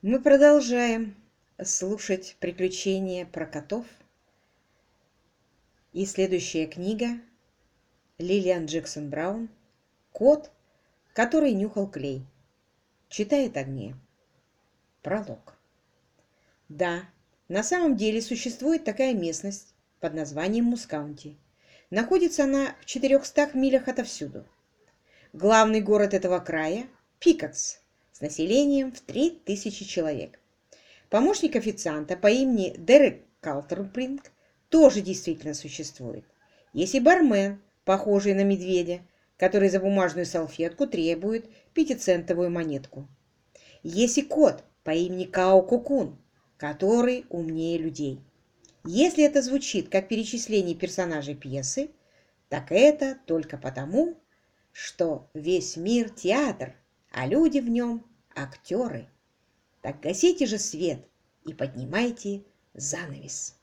Мы продолжаем слушать приключения про котов. И следующая книга Лилиан Джексон Браун «Кот, который нюхал клей». Читает Агния. Пролог. Да, на самом деле существует такая местность под названием Мускаунти. Находится она в 400 милях отовсюду. Главный город этого края – Пикакс, с населением в 3000 человек. Помощник официанта по имени Дерек Калтерпринг тоже действительно существует. Есть и бармен, похожий на медведя, который за бумажную салфетку требует пятицентовую монетку. Есть и кот по имени Као Кукун, который умнее людей. Если это звучит как перечисление персонажей пьесы, так это только потому, что весь мир – театр, а люди в нем – актеры. Так гасите же свет и поднимайте занавес.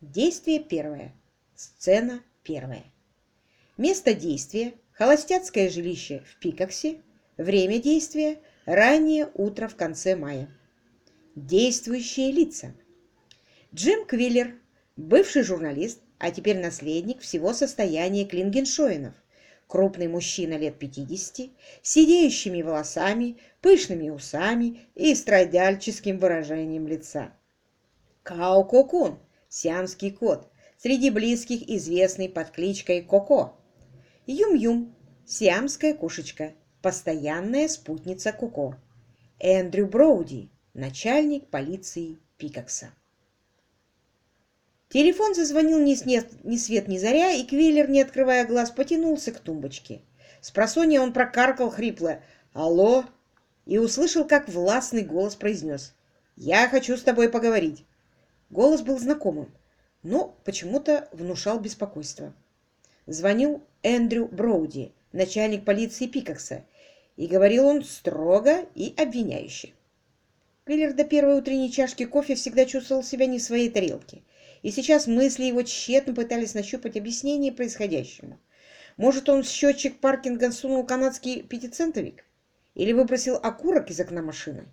Действие первое. Сцена первая. Место действия – холостяцкое жилище в Пикаксе. Время действия – раннее утро в конце мая. Действующие лица. Джим Квиллер, бывший журналист, а теперь наследник всего состояния Клингеншоинов – крупный мужчина лет 50, с сидеющими волосами, пышными усами и страдальческим выражением лица. Као Кокун, сиамский кот, среди близких известный под кличкой Коко. Юм-Юм, сиамская кошечка, постоянная спутница Коко. Эндрю Броуди, начальник полиции Пикакса. Телефон зазвонил ни, снет, ни свет ни заря, и Квиллер, не открывая глаз, потянулся к тумбочке. С просонья он прокаркал хрипло «Алло!» и услышал, как властный голос произнес «Я хочу с тобой поговорить». Голос был знакомым, но почему-то внушал беспокойство. Звонил Эндрю Броуди, начальник полиции Пикакса, и говорил он строго и обвиняюще. Квиллер до первой утренней чашки кофе всегда чувствовал себя не в своей тарелке и сейчас мысли его тщетно пытались нащупать объяснение происходящему. Может, он в счетчик паркинга сунул канадский пятицентовик? Или выбросил окурок из окна машины?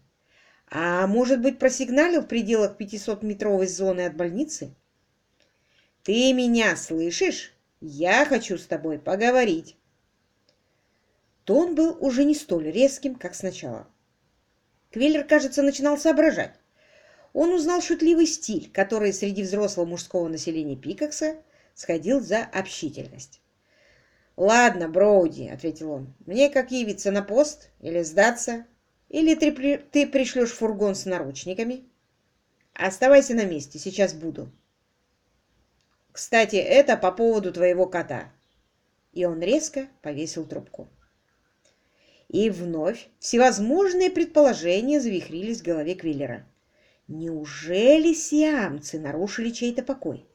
А может быть, просигналил в пределах 500-метровой зоны от больницы? «Ты меня слышишь? Я хочу с тобой поговорить!» Тон был уже не столь резким, как сначала. Квеллер, кажется, начинал соображать. Он узнал шутливый стиль, который среди взрослого мужского населения Пикакса сходил за общительность. «Ладно, Броуди», — ответил он, — «мне как явиться на пост или сдаться? Или ты, при... ты пришлешь фургон с наручниками?» «Оставайся на месте, сейчас буду». «Кстати, это по поводу твоего кота». И он резко повесил трубку. И вновь всевозможные предположения завихрились в голове Квиллера. Неужели сиамцы нарушили чей-то покой?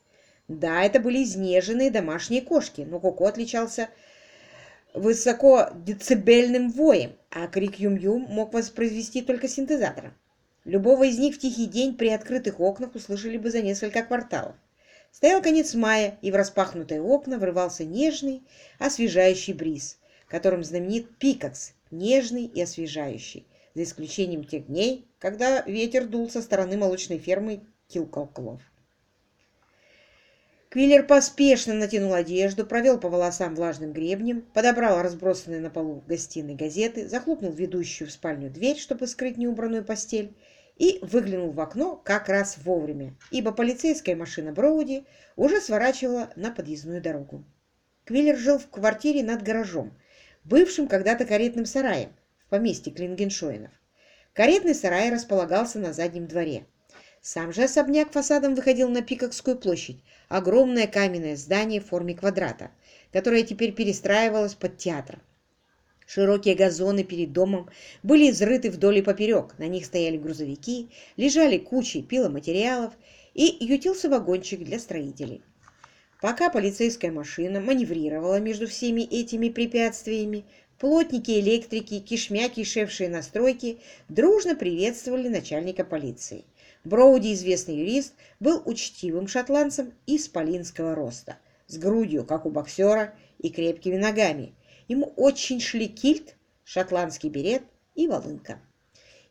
Да, это были изнеженные домашние кошки, но Коко отличался высокодецибельным воем, а крик Юм-Юм мог воспроизвести только синтезатором. Любого из них в тихий день при открытых окнах услышали бы за несколько кварталов. Стоял конец мая, и в распахнутые окна врывался нежный, освежающий бриз, которым знаменит Пикакс, нежный и освежающий за исключением тех дней, когда ветер дул со стороны молочной фермы Килколклов. Квиллер поспешно натянул одежду, провел по волосам влажным гребнем, подобрал разбросанные на полу гостиной газеты, захлопнул ведущую в спальню дверь, чтобы скрыть неубранную постель, и выглянул в окно как раз вовремя, ибо полицейская машина Броуди уже сворачивала на подъездную дорогу. Квиллер жил в квартире над гаражом, бывшим когда-то каретным сараем, поместье Клингеншоинов. Каретный сарай располагался на заднем дворе. Сам же особняк фасадом выходил на Пикокскую площадь, огромное каменное здание в форме квадрата, которое теперь перестраивалось под театр. Широкие газоны перед домом были изрыты вдоль и поперек, на них стояли грузовики, лежали кучи пиломатериалов и ютился вагончик для строителей. Пока полицейская машина маневрировала между всеми этими препятствиями, Плотники, электрики, кишмя, кишевшие на стройке, дружно приветствовали начальника полиции. Броуди, известный юрист, был учтивым шотландцем исполинского роста, с грудью, как у боксера, и крепкими ногами. Ему очень шли кильт, шотландский берет и волынка.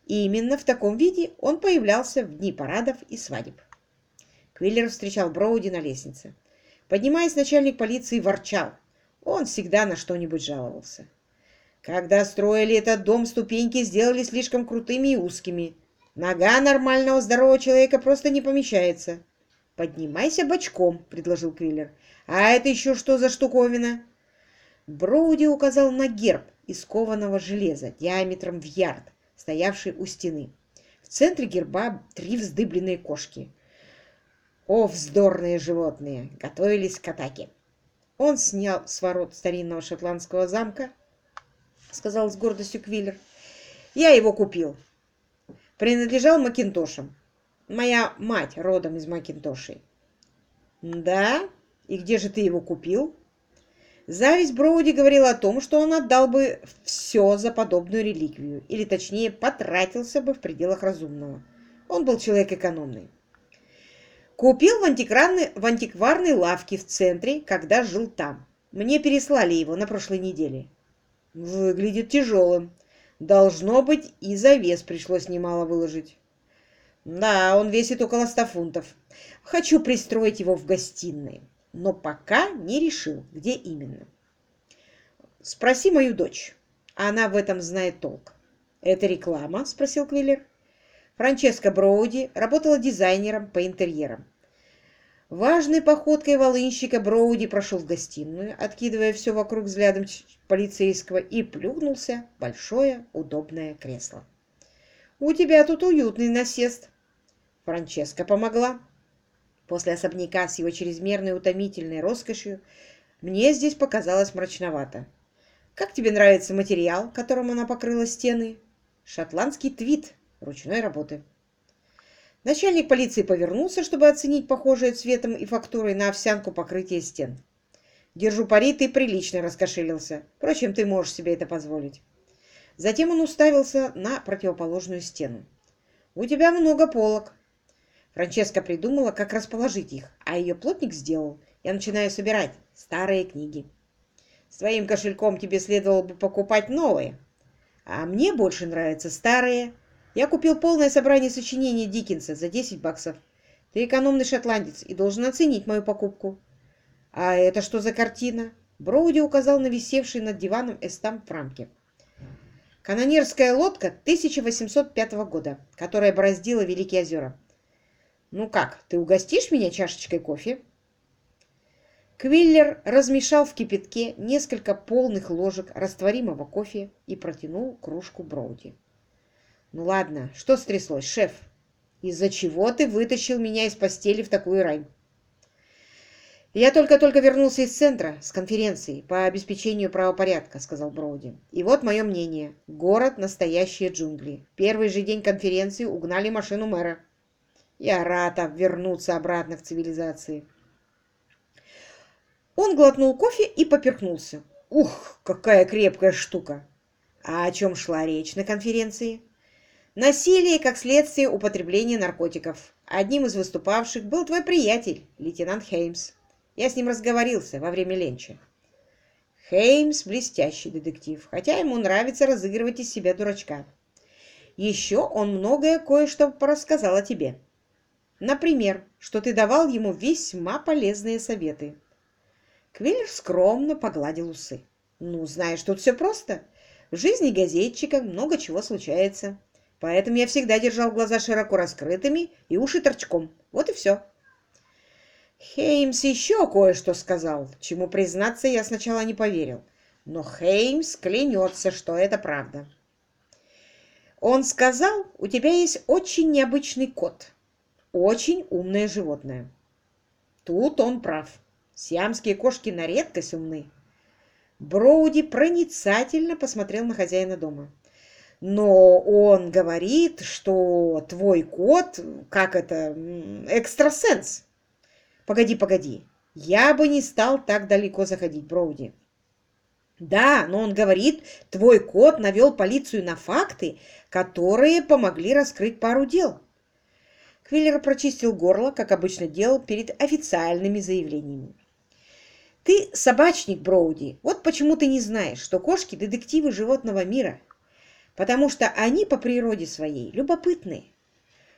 И именно в таком виде он появлялся в дни парадов и свадеб. Квиллер встречал Броуди на лестнице. Поднимаясь, начальник полиции ворчал. Он всегда на что-нибудь жаловался. Когда строили этот дом, ступеньки сделали слишком крутыми и узкими. Нога нормального здорового человека просто не помещается. «Поднимайся бочком», — предложил Квиллер. «А это еще что за штуковина?» Броуди указал на герб из кованого железа диаметром в ярд, стоявший у стены. В центре герба три вздыбленные кошки. О, вздорные животные! Готовились к атаке. Он снял с ворот старинного шотландского замка, сказал с гордостью Квиллер. Я его купил. Принадлежал Макинтошам. Моя мать родом из Макинтошей. Да? И где же ты его купил? Зависть Броуди говорила о том, что он отдал бы все за подобную реликвию, или точнее потратился бы в пределах разумного. Он был человек экономный. Купил в в антикварной лавке в центре, когда жил там. Мне переслали его на прошлой неделе. Выглядит тяжелым. Должно быть, и за вес пришлось немало выложить. Да, он весит около ста фунтов. Хочу пристроить его в гостиной, но пока не решил, где именно. Спроси мою дочь. Она в этом знает толк. Это реклама? Спросил Квиллер. Франческа Броуди работала дизайнером по интерьерам. Важной походкой волынщика Броуди прошел в гостиную, откидывая все вокруг взглядом полицейского, и плюхнулся в большое удобное кресло. «У тебя тут уютный насест». Франческа помогла. После особняка с его чрезмерной утомительной роскошью мне здесь показалось мрачновато. «Как тебе нравится материал, которым она покрыла стены?» «Шотландский твит ручной работы». Начальник полиции повернулся, чтобы оценить похожее цветом и фактурой на овсянку покрытие стен. «Держу пари, ты прилично раскошелился. Впрочем, ты можешь себе это позволить». Затем он уставился на противоположную стену. «У тебя много полок». Франческа придумала, как расположить их, а ее плотник сделал. Я начинаю собирать старые книги. С твоим кошельком тебе следовало бы покупать новые. А мне больше нравятся старые, я купил полное собрание сочинений Диккенса за 10 баксов. Ты экономный шотландец и должен оценить мою покупку. А это что за картина? Броуди указал на висевший над диваном эстамп в рамке. Канонерская лодка 1805 года, которая бороздила Великие озера. Ну как, ты угостишь меня чашечкой кофе? Квиллер размешал в кипятке несколько полных ложек растворимого кофе и протянул кружку Броуди. Ну ладно, что стряслось, шеф? Из-за чего ты вытащил меня из постели в такую рань? «Я только-только вернулся из центра с конференции по обеспечению правопорядка», — сказал Броуди. «И вот мое мнение. Город — настоящие джунгли. Первый же день конференции угнали машину мэра. Я рад вернуться обратно в цивилизации». Он глотнул кофе и поперхнулся. «Ух, какая крепкая штука!» «А о чем шла речь на конференции?» Насилие как следствие употребления наркотиков. Одним из выступавших был твой приятель, лейтенант Хеймс. Я с ним разговорился во время ленча. Хеймс – блестящий детектив, хотя ему нравится разыгрывать из себя дурачка. Еще он многое кое-что рассказал о тебе. Например, что ты давал ему весьма полезные советы. Квиллер скромно погладил усы. Ну, знаешь, тут все просто. В жизни газетчика много чего случается. Поэтому я всегда держал глаза широко раскрытыми и уши торчком. Вот и все. Хеймс еще кое-что сказал, чему, признаться, я сначала не поверил. Но Хеймс клянется, что это правда. Он сказал, у тебя есть очень необычный кот. Очень умное животное. Тут он прав. Сиамские кошки на редкость умны. Броуди проницательно посмотрел на хозяина дома. Но он говорит, что твой кот, как это, экстрасенс. Погоди, погоди. Я бы не стал так далеко заходить, Броуди. Да, но он говорит, твой кот навел полицию на факты, которые помогли раскрыть пару дел. Квиллер прочистил горло, как обычно делал перед официальными заявлениями. Ты собачник, Броуди. Вот почему ты не знаешь, что кошки – детективы животного мира – потому что они по природе своей любопытные.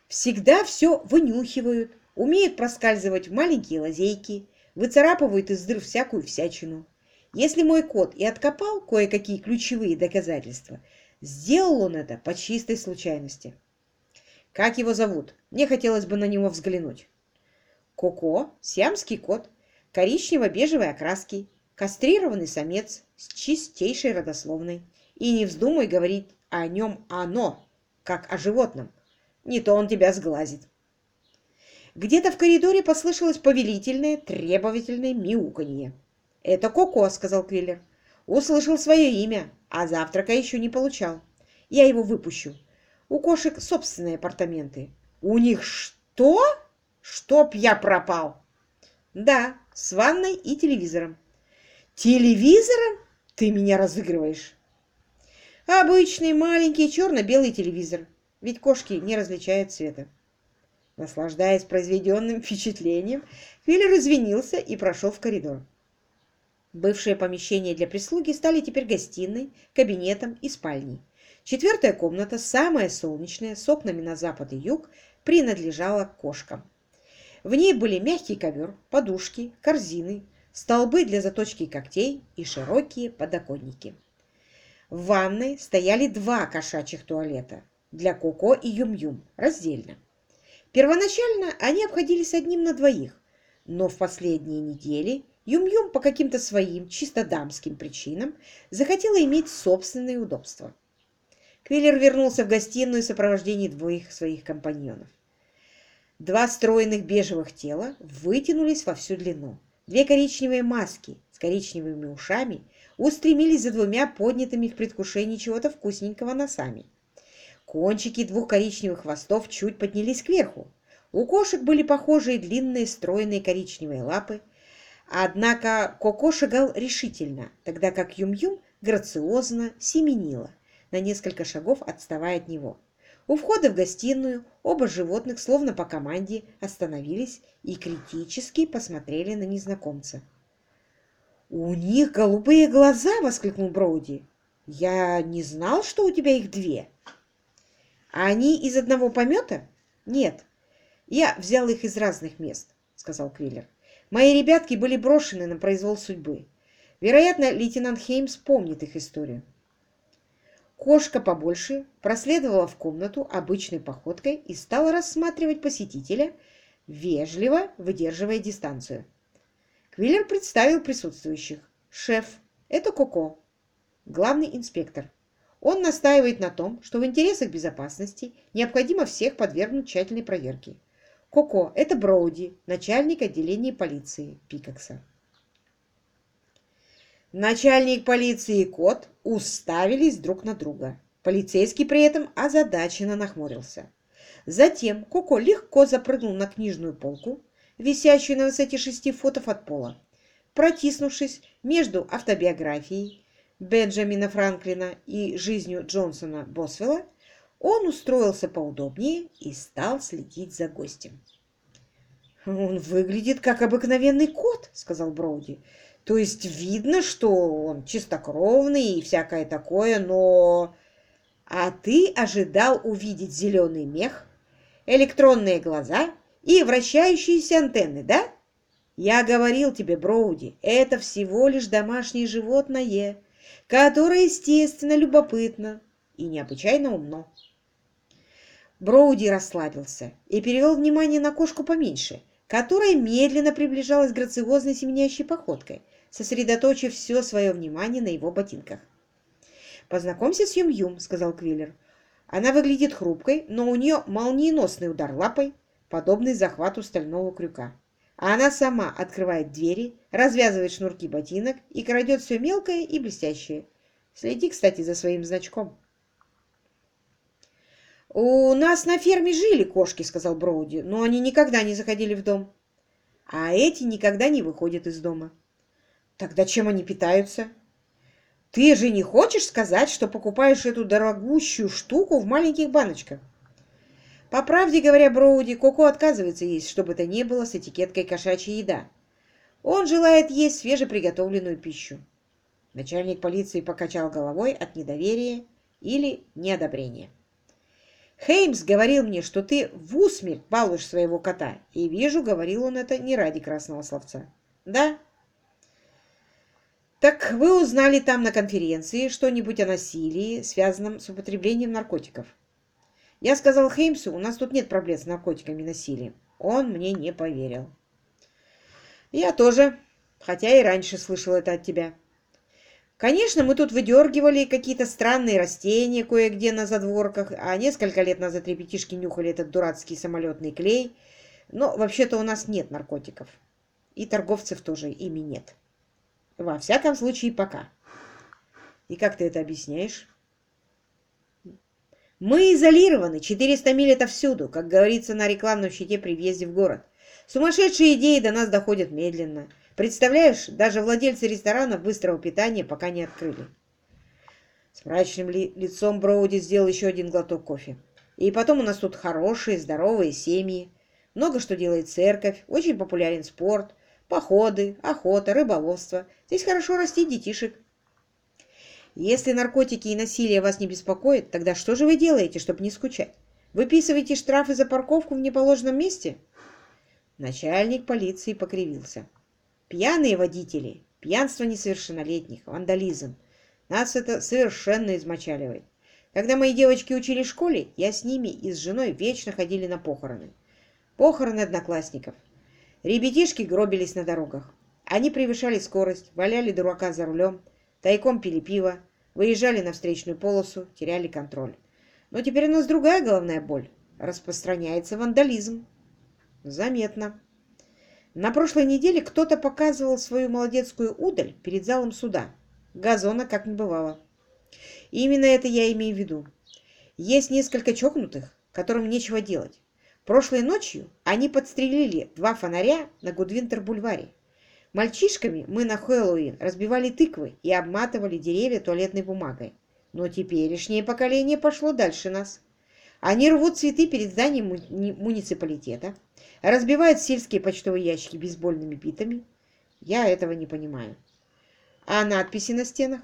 Всегда все вынюхивают, умеют проскальзывать в маленькие лазейки, выцарапывают из дыр всякую всячину. Если мой кот и откопал кое-какие ключевые доказательства, сделал он это по чистой случайности. Как его зовут? Мне хотелось бы на него взглянуть. Коко, сиамский кот, коричнево-бежевой окраски, кастрированный самец с чистейшей родословной. И не вздумай говорить о нем «оно», как о животном. Не то он тебя сглазит. Где-то в коридоре послышалось повелительное, требовательное мяуканье. «Это Коко», — сказал Квиллер. «Услышал свое имя, а завтрака еще не получал. Я его выпущу. У кошек собственные апартаменты». «У них что? Чтоб я пропал!» «Да, с ванной и телевизором». «Телевизором? Ты меня разыгрываешь!» «Обычный маленький черно-белый телевизор, ведь кошки не различают цвета». Наслаждаясь произведенным впечатлением, Квиллер извинился и прошел в коридор. Бывшие помещения для прислуги стали теперь гостиной, кабинетом и спальней. Четвертая комната, самая солнечная, с окнами на запад и юг, принадлежала кошкам. В ней были мягкий ковер, подушки, корзины, столбы для заточки когтей и широкие подоконники. В ванной стояли два кошачьих туалета для Коко и Юм-Юм раздельно. Первоначально они обходились одним на двоих, но в последние недели Юм-Юм по каким-то своим чисто дамским причинам захотела иметь собственные удобства. Квиллер вернулся в гостиную в сопровождении двоих своих компаньонов. Два стройных бежевых тела вытянулись во всю длину. Две коричневые маски с коричневыми ушами устремились за двумя поднятыми в предвкушении чего-то вкусненького носами. Кончики двух коричневых хвостов чуть поднялись кверху. У кошек были похожие длинные стройные коричневые лапы, Однако Коко шагал решительно, тогда как Юм-Юм грациозно семенила, на несколько шагов отставая от него. У входа в гостиную оба животных, словно по команде, остановились и критически посмотрели на незнакомца. «У них голубые глаза!» — воскликнул Броуди. «Я не знал, что у тебя их две». «Они из одного помета?» «Нет, я взял их из разных мест», — сказал Квиллер. Мои ребятки были брошены на произвол судьбы. Вероятно, лейтенант Хеймс помнит их историю. Кошка побольше проследовала в комнату обычной походкой и стала рассматривать посетителя, вежливо выдерживая дистанцию. Квиллер представил присутствующих. Шеф, это Коко, главный инспектор. Он настаивает на том, что в интересах безопасности необходимо всех подвергнуть тщательной проверке. Коко, это Броуди, начальник отделения полиции Пикакса. Начальник полиции и кот уставились друг на друга. Полицейский при этом озадаченно нахмурился. Затем Коко легко запрыгнул на книжную полку, висящую на высоте шести футов от пола. Протиснувшись между автобиографией Бенджамина Франклина и жизнью Джонсона Босвелла, он устроился поудобнее и стал следить за гостем. «Он выглядит как обыкновенный кот», — сказал Броуди. «То есть видно, что он чистокровный и всякое такое, но...» «А ты ожидал увидеть зеленый мех, электронные глаза и вращающиеся антенны, да?» «Я говорил тебе, Броуди, это всего лишь домашнее животное, которое, естественно, любопытно и необычайно умно. Броуди расслабился и перевел внимание на кошку поменьше, которая медленно приближалась грациозной семенящей походкой, сосредоточив все свое внимание на его ботинках. «Познакомься с Юм-Юм», — сказал Квиллер. «Она выглядит хрупкой, но у нее молниеносный удар лапой, подобный захвату стального крюка. А она сама открывает двери, развязывает шнурки ботинок и крадет все мелкое и блестящее. Следи, кстати, за своим значком». «У нас на ферме жили кошки», — сказал Броуди, «но они никогда не заходили в дом». «А эти никогда не выходят из дома». «Тогда чем они питаются?» «Ты же не хочешь сказать, что покупаешь эту дорогущую штуку в маленьких баночках?» По правде говоря, Броуди, Коко отказывается есть, что бы то ни было с этикеткой «кошачья еда». Он желает есть свежеприготовленную пищу. Начальник полиции покачал головой от недоверия или неодобрение. Хеймс говорил мне, что ты в усмерть балуешь своего кота, и вижу, говорил он это не ради красного словца. Да? Так вы узнали там на конференции что-нибудь о насилии, связанном с употреблением наркотиков? Я сказал Хеймсу, у нас тут нет проблем с наркотиками и насилием. Он мне не поверил. Я тоже, хотя и раньше слышал это от тебя. Конечно, мы тут выдергивали какие-то странные растения кое-где на задворках, а несколько лет назад ребятишки нюхали этот дурацкий самолетный клей. Но вообще-то у нас нет наркотиков. И торговцев тоже ими нет. Во всяком случае, пока. И как ты это объясняешь? Мы изолированы. 400 миль это всюду, как говорится на рекламном щите при въезде в город. Сумасшедшие идеи до нас доходят медленно. Представляешь, даже владельцы ресторанов быстрого питания пока не открыли. С мрачным ли лицом Броуди сделал еще один глоток кофе. И потом у нас тут хорошие, здоровые семьи. Много что делает церковь, очень популярен спорт, походы, охота, рыболовство. Здесь хорошо растить детишек. Если наркотики и насилие вас не беспокоят, тогда что же вы делаете, чтобы не скучать? Выписываете штрафы за парковку в неположенном месте? Начальник полиции покривился. Пьяные водители, пьянство несовершеннолетних, вандализм. Нас это совершенно измочаливает. Когда мои девочки учили в школе, я с ними и с женой вечно ходили на похороны. Похороны одноклассников. Ребятишки гробились на дорогах. Они превышали скорость, валяли дурака за рулем, тайком пили пиво, выезжали на встречную полосу, теряли контроль. Но теперь у нас другая головная боль. Распространяется вандализм. Заметно. На прошлой неделе кто-то показывал свою молодецкую удаль перед залом суда. Газона как не бывало. И именно это я имею в виду. Есть несколько чокнутых, которым нечего делать. Прошлой ночью они подстрелили два фонаря на Гудвинтер-бульваре. Мальчишками мы на Хэллоуин разбивали тыквы и обматывали деревья туалетной бумагой. Но теперешнее поколение пошло дальше нас. Они рвут цветы перед зданием муни муниципалитета, разбивают сельские почтовые ящики бейсбольными битами. Я этого не понимаю. А надписи на стенах?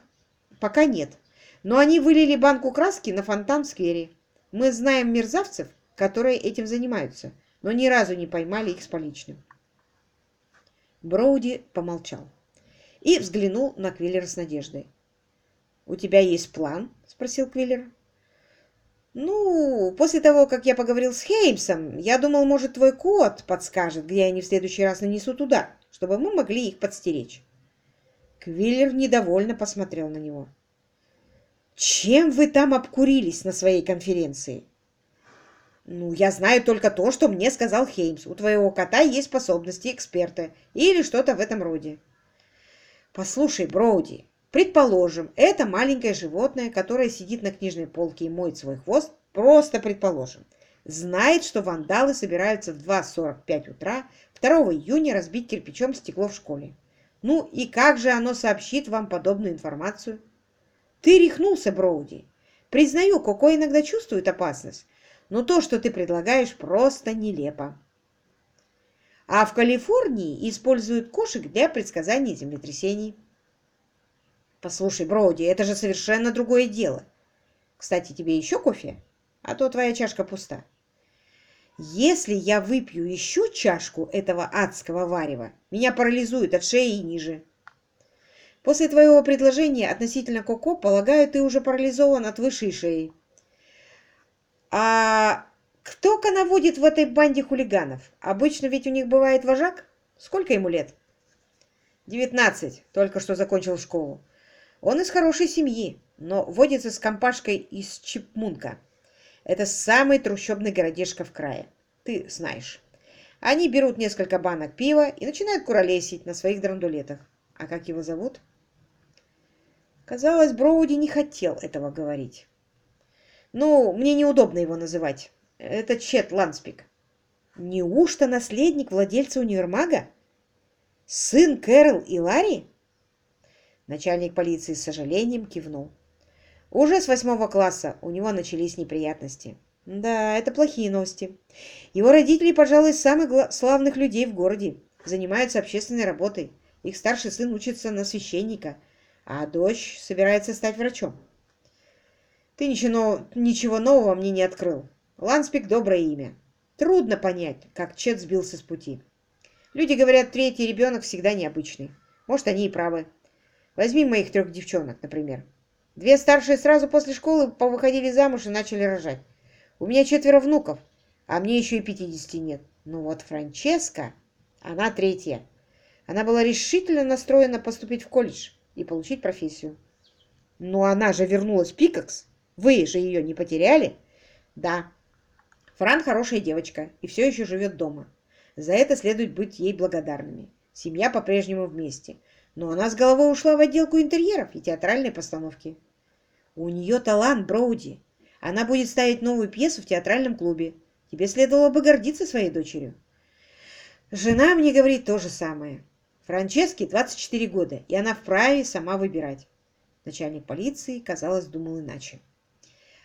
Пока нет. Но они вылили банку краски на фонтан в сквере. Мы знаем мерзавцев, которые этим занимаются, но ни разу не поймали их с поличным. Броуди помолчал и взглянул на Квиллера с надеждой. «У тебя есть план?» — спросил Квиллер. «Ну, после того, как я поговорил с Хеймсом, я думал, может, твой кот подскажет, где они в следующий раз нанесут удар, чтобы мы могли их подстеречь». Квиллер недовольно посмотрел на него. «Чем вы там обкурились на своей конференции?» «Ну, я знаю только то, что мне сказал Хеймс. У твоего кота есть способности эксперта или что-то в этом роде». «Послушай, Броуди, Предположим, это маленькое животное, которое сидит на книжной полке и моет свой хвост, просто предположим, знает, что вандалы собираются в 2.45 утра 2 июня разбить кирпичом стекло в школе. Ну и как же оно сообщит вам подобную информацию? Ты рехнулся, Броуди. Признаю, Коко иногда чувствует опасность, но то, что ты предлагаешь, просто нелепо. А в Калифорнии используют кошек для предсказания землетрясений. Послушай, Броуди, это же совершенно другое дело. Кстати, тебе еще кофе? А то твоя чашка пуста. Если я выпью еще чашку этого адского варева, меня парализует от шеи и ниже. После твоего предложения относительно Коко, полагаю, ты уже парализован от высшей шеи. А кто коноводит в этой банде хулиганов? Обычно ведь у них бывает вожак. Сколько ему лет? Девятнадцать. Только что закончил школу. Он из хорошей семьи, но водится с компашкой из Чипмунка. Это самый трущобный городишко в крае. Ты знаешь. Они берут несколько банок пива и начинают куролесить на своих драндулетах. А как его зовут? Казалось, Броуди не хотел этого говорить. Ну, мне неудобно его называть. Это Чет Ланспик. Неужто наследник владельца универмага? Сын Кэрол и Ларри? Начальник полиции с сожалением кивнул. Уже с восьмого класса у него начались неприятности. Да, это плохие новости. Его родители, пожалуй, самых славных людей в городе. Занимаются общественной работой. Их старший сын учится на священника, а дочь собирается стать врачом. Ты ничего, ничего нового мне не открыл. Ланспик – доброе имя. Трудно понять, как Чет сбился с пути. Люди говорят, третий ребенок всегда необычный. Может, они и правы. Возьми моих трех девчонок, например. Две старшие сразу после школы повыходили замуж и начали рожать. У меня четверо внуков, а мне еще и пятидесяти нет. Ну вот Франческа, она третья. Она была решительно настроена поступить в колледж и получить профессию. Но она же вернулась в Пикакс. Вы же ее не потеряли? Да. Фран хорошая девочка и все еще живет дома. За это следует быть ей благодарными. Семья по-прежнему вместе. Но она с головой ушла в отделку интерьеров и театральной постановки. У нее талант, Броуди. Она будет ставить новую пьесу в театральном клубе. Тебе следовало бы гордиться своей дочерью. Жена мне говорит то же самое. Франческе 24 года, и она вправе сама выбирать. Начальник полиции, казалось, думал иначе.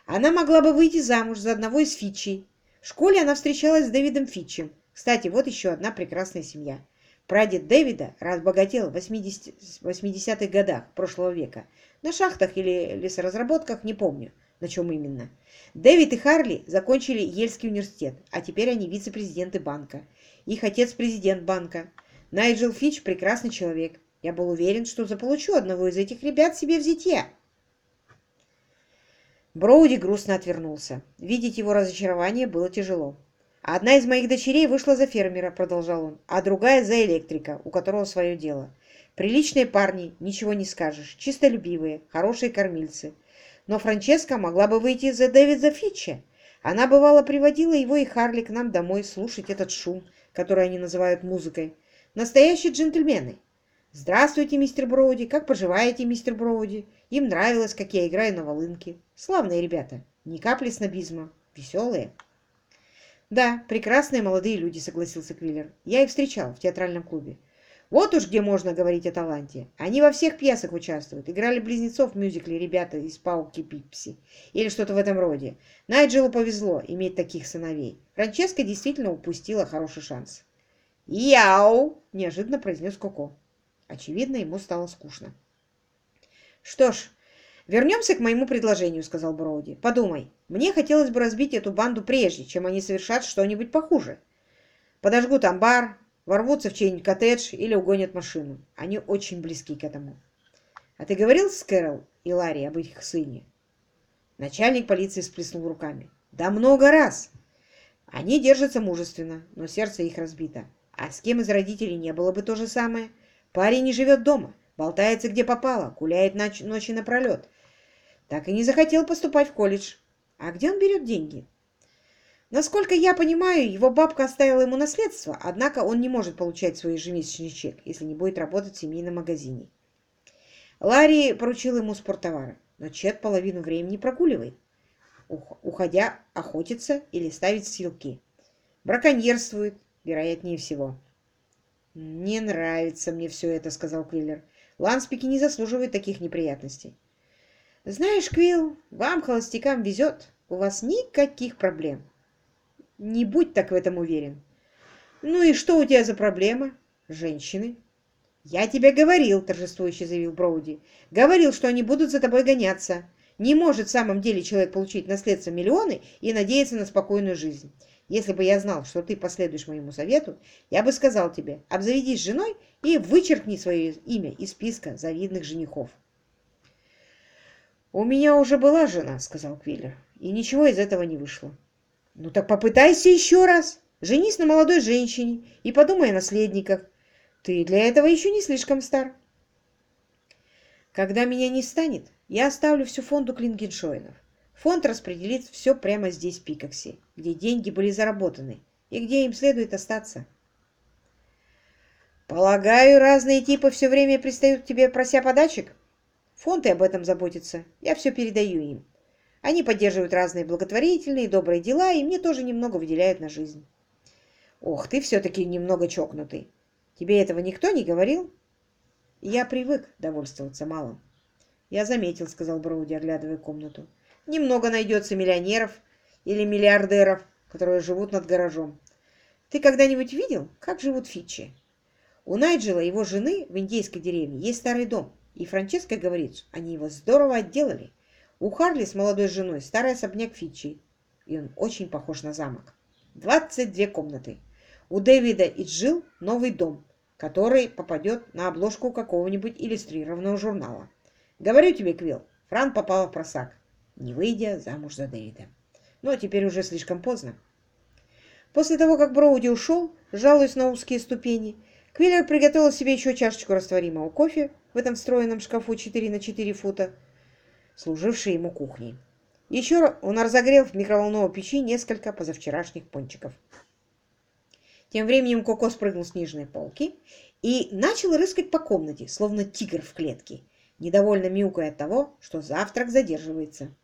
Она могла бы выйти замуж за одного из Фитчей. В школе она встречалась с Дэвидом Фитчем. Кстати, вот еще одна прекрасная семья. Прадед Дэвида разбогател в 80-х годах прошлого века. На шахтах или лесоразработках, не помню, на чем именно. Дэвид и Харли закончили Ельский университет, а теперь они вице-президенты банка. Их отец президент банка. Найджел Фич прекрасный человек. Я был уверен, что заполучу одного из этих ребят себе в зятья. Броуди грустно отвернулся. Видеть его разочарование было тяжело. «Одна из моих дочерей вышла за фермера», — продолжал он, «а другая за электрика, у которого свое дело. Приличные парни, ничего не скажешь, чистолюбивые, хорошие кормильцы. Но Франческа могла бы выйти за Дэвида Фитча. Она, бывало, приводила его и Харли к нам домой слушать этот шум, который они называют музыкой. Настоящие джентльмены. «Здравствуйте, мистер Броуди! Как поживаете, мистер Броуди?» Им нравилось, как я играю на волынке. Славные ребята. Ни капли снобизма. Веселые. «Да, прекрасные молодые люди», — согласился Квиллер. «Я их встречал в театральном клубе. Вот уж где можно говорить о таланте. Они во всех пьесах участвуют. Играли близнецов в мюзикле ребята из Пауки Пипси. Или что-то в этом роде. Найджелу повезло иметь таких сыновей. Франческа действительно упустила хороший шанс. «Яу!» – неожиданно произнес Коко. Очевидно, ему стало скучно. «Что ж, вернемся к моему предложению», – сказал Броуди. «Подумай, мне хотелось бы разбить эту банду прежде, чем они совершат что-нибудь похуже. Подожгут амбар, ворвутся в чей-нибудь коттедж или угонят машину. Они очень близки к этому. А ты говорил с Кэрол и Ларри об их сыне? Начальник полиции всплеснул руками. Да много раз. Они держатся мужественно, но сердце их разбито. А с кем из родителей не было бы то же самое? Парень не живет дома, болтается где попало, гуляет ночь, ночи напролет. Так и не захотел поступать в колледж. А где он берет деньги? Насколько я понимаю, его бабка оставила ему наследство, однако он не может получать свой ежемесячный чек, если не будет работать в семейном магазине. Ларри поручил ему спорттовары, но Чет половину времени прогуливает, уходя охотиться или ставить силки. Браконьерствует, вероятнее всего. «Не нравится мне все это», — сказал Квиллер. «Ланспики не заслуживают таких неприятностей». «Знаешь, Квилл, вам, холостякам, везет. У вас никаких проблем. Не будь так в этом уверен. Ну и что у тебя за проблема? Женщины. Я тебе говорил, торжествующе заявил Броуди. Говорил, что они будут за тобой гоняться. Не может в самом деле человек получить наследство миллионы и надеяться на спокойную жизнь. Если бы я знал, что ты последуешь моему совету, я бы сказал тебе, обзаведись женой и вычеркни свое имя из списка завидных женихов. «У меня уже была жена», — сказал Квиллер, — «и ничего из этого не вышло. Ну так попытайся еще раз. Женись на молодой женщине и подумай о наследниках. Ты для этого еще не слишком стар. Когда меня не станет, я оставлю всю фонду Клингеншоинов. Фонд распределит все прямо здесь, в Пикоксе, где деньги были заработаны и где им следует остаться. Полагаю, разные типы все время пристают к тебе, прося подачек? Фонд и об этом заботится. Я все передаю им. Они поддерживают разные благотворительные добрые дела, и мне тоже немного выделяют на жизнь. Ох, ты все-таки немного чокнутый. Тебе этого никто не говорил? Я привык довольствоваться малым. Я заметил, сказал Броуди, оглядывая комнату. Немного найдется миллионеров или миллиардеров, которые живут над гаражом. Ты когда-нибудь видел, как живут Фитчи? У Найджела и его жены в индейской деревне есть старый дом, и Франческа говорит, они его здорово отделали. У Харли с молодой женой старый особняк Фичи, и он очень похож на замок. 22 комнаты. У Дэвида и Джилл новый дом, который попадет на обложку какого-нибудь иллюстрированного журнала. Говорю тебе, Квилл, Фран попала в просак, не выйдя замуж за Дэвида. Но теперь уже слишком поздно. После того, как Броуди ушел, жалуясь на узкие ступени, Квиллер приготовил себе еще чашечку растворимого кофе в этом встроенном шкафу 4 на 4 фута, служившей ему кухней. Еще он разогрел в микроволновой печи несколько позавчерашних пончиков. Тем временем Коко спрыгнул с нижней полки и начал рыскать по комнате, словно тигр в клетке, недовольно мяукая от того, что завтрак задерживается.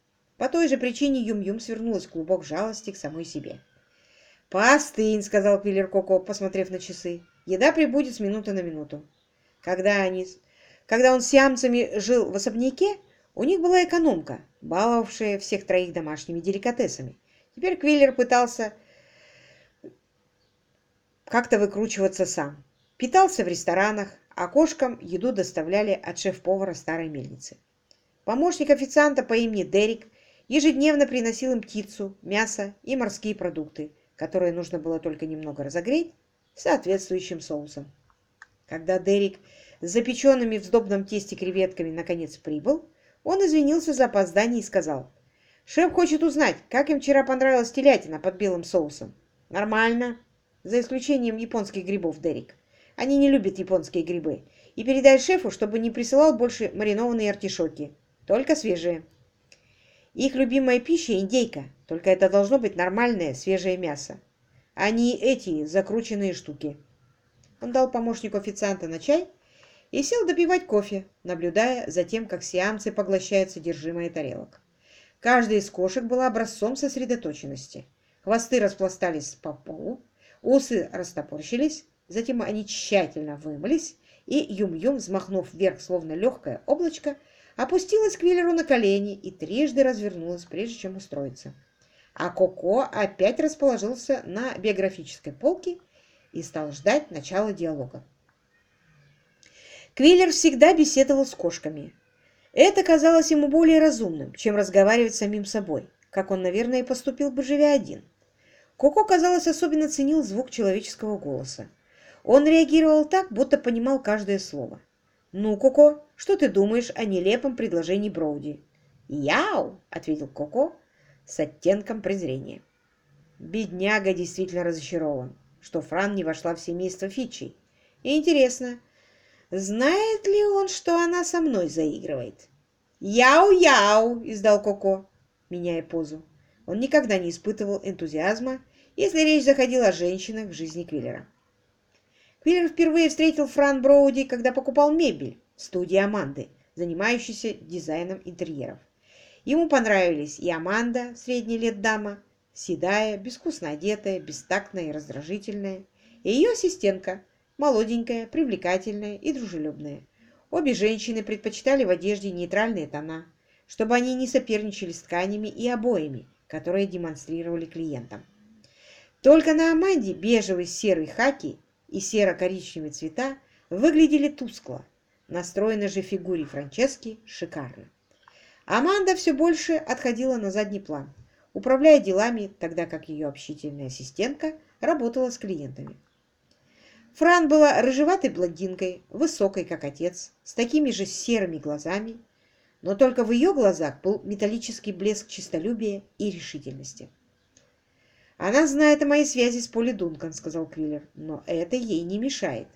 По той же причине Юм-Юм свернулась в клубок жалости к самой себе. «Постынь», — сказал Квиллер Коко, посмотрев на часы. «Еда прибудет с минуты на минуту». Когда, они, когда он с ямцами жил в особняке, у них была экономка, баловавшая всех троих домашними деликатесами. Теперь Квиллер пытался как-то выкручиваться сам. Питался в ресторанах, а кошкам еду доставляли от шеф-повара старой мельницы. Помощник официанта по имени Дерек ежедневно приносил им птицу, мясо и морские продукты, которые нужно было только немного разогреть соответствующим соусом. Когда Дерек с запеченными в сдобном тесте креветками наконец прибыл, он извинился за опоздание и сказал, «Шеф хочет узнать, как им вчера понравилась телятина под белым соусом». «Нормально», за исключением японских грибов, Дерек. Они не любят японские грибы. И передай шефу, чтобы не присылал больше маринованные артишоки. Только свежие. Их любимая пища – индейка. Только это должно быть нормальное свежее мясо. А не эти закрученные штуки. Он дал помощнику официанта на чай и сел допивать кофе, наблюдая за тем, как сиамцы поглощают содержимое тарелок. Каждая из кошек была образцом сосредоточенности. Хвосты распластались по полу, Усы растопорщились, затем они тщательно вымылись, и Юм-Юм, взмахнув вверх, словно легкое облачко, опустилась к Виллеру на колени и трижды развернулась, прежде чем устроиться. А Коко опять расположился на биографической полке и стал ждать начала диалога. Квиллер всегда беседовал с кошками. Это казалось ему более разумным, чем разговаривать с самим собой, как он, наверное, поступил бы, живя один. Коко, казалось, особенно ценил звук человеческого голоса. Он реагировал так, будто понимал каждое слово. «Ну, Коко, что ты думаешь о нелепом предложении Броуди?» «Яу!» — ответил Коко с оттенком презрения. Бедняга действительно разочарован, что Фран не вошла в семейство Фичи. И интересно, знает ли он, что она со мной заигрывает? «Яу-яу!» — издал Коко, меняя позу. Он никогда не испытывал энтузиазма если речь заходила о женщинах в жизни Квиллера. Квиллер впервые встретил Фран Броуди, когда покупал мебель в студии Аманды, занимающейся дизайном интерьеров. Ему понравились и Аманда, средних лет дама, седая, безвкусно одетая, бестактная и раздражительная, и ее ассистентка, молоденькая, привлекательная и дружелюбная. Обе женщины предпочитали в одежде нейтральные тона, чтобы они не соперничали с тканями и обоями, которые демонстрировали клиентам. Только на Аманде бежевый серый хаки и серо-коричневые цвета выглядели тускло, на стройной же фигуре Франчески шикарно. Аманда все больше отходила на задний план, управляя делами, тогда как ее общительная ассистентка работала с клиентами. Фран была рыжеватой блондинкой, высокой, как отец, с такими же серыми глазами, но только в ее глазах был металлический блеск честолюбия и решительности. «Она знает о моей связи с Поли Дункан», — сказал Квиллер, — «но это ей не мешает.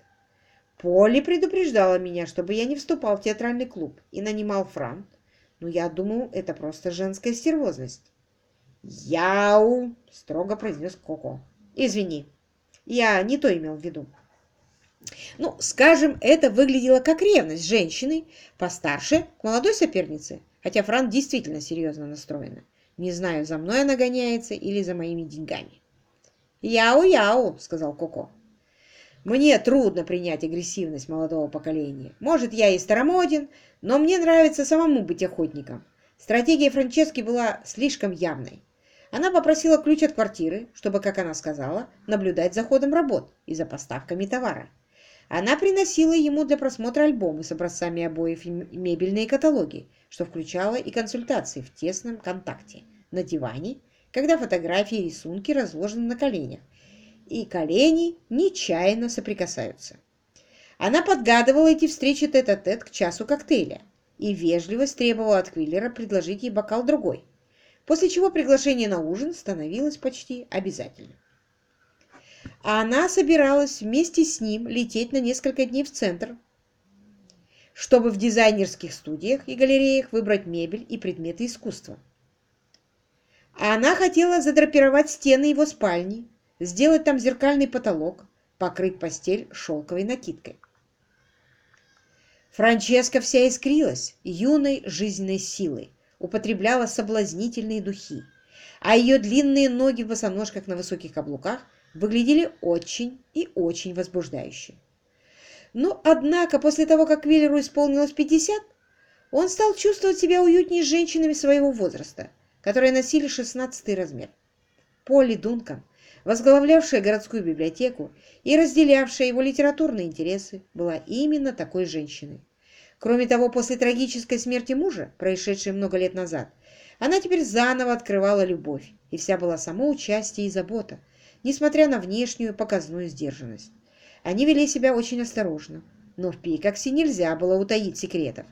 Поли предупреждала меня, чтобы я не вступал в театральный клуб и нанимал Фран, но я думал, это просто женская стервозность». «Яу!» — строго произнес Коко. «Извини, я не то имел в виду». Ну, скажем, это выглядело как ревность женщины постарше к молодой сопернице, хотя Фран действительно серьезно настроена. Не знаю, за мной она гоняется или за моими деньгами. «Яу-яу», — сказал Коко. «Мне трудно принять агрессивность молодого поколения. Может, я и старомоден, но мне нравится самому быть охотником. Стратегия Франчески была слишком явной. Она попросила ключ от квартиры, чтобы, как она сказала, наблюдать за ходом работ и за поставками товара. Она приносила ему для просмотра альбомы с образцами обоев и мебельные каталоги, что включало и консультации в тесном контакте на диване, когда фотографии и рисунки разложены на коленях, и колени нечаянно соприкасаются. Она подгадывала эти встречи тет-а-тет -тет к часу коктейля, и вежливость требовала от Квиллера предложить ей бокал другой, после чего приглашение на ужин становилось почти обязательным. А она собиралась вместе с ним лететь на несколько дней в центр, чтобы в дизайнерских студиях и галереях выбрать мебель и предметы искусства. А она хотела задрапировать стены его спальни, сделать там зеркальный потолок, покрыть постель шелковой накидкой. Франческа вся искрилась юной жизненной силой, употребляла соблазнительные духи, а ее длинные ноги в босоножках на высоких каблуках выглядели очень и очень возбуждающе. Но, однако, после того, как Виллеру исполнилось 50, он стал чувствовать себя уютнее с женщинами своего возраста, которые носили 16 размер. Полли Дункан, возглавлявшая городскую библиотеку и разделявшая его литературные интересы, была именно такой женщиной. Кроме того, после трагической смерти мужа, происшедшей много лет назад, она теперь заново открывала любовь, и вся была само участие и забота, несмотря на внешнюю показную сдержанность. Они вели себя очень осторожно, но в Пикаксе нельзя было утаить секретов,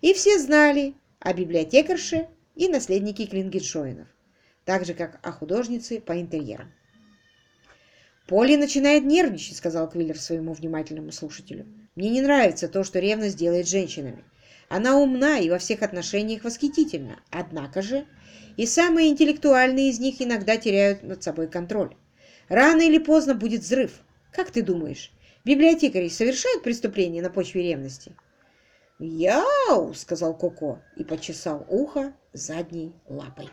и все знали о библиотекарше и наследнике Клингеншоинов, так же, как о художнице по интерьерам. «Полли начинает нервничать», — сказал Квиллер своему внимательному слушателю. «Мне не нравится то, что ревность делает женщинами. Она умна и во всех отношениях восхитительна. Однако же и самые интеллектуальные из них иногда теряют над собой контроль. Рано или поздно будет взрыв. Как ты думаешь, библиотекари совершают преступление на почве ревности?» «Яу!» — сказал Коко и почесал ухо задней лапой.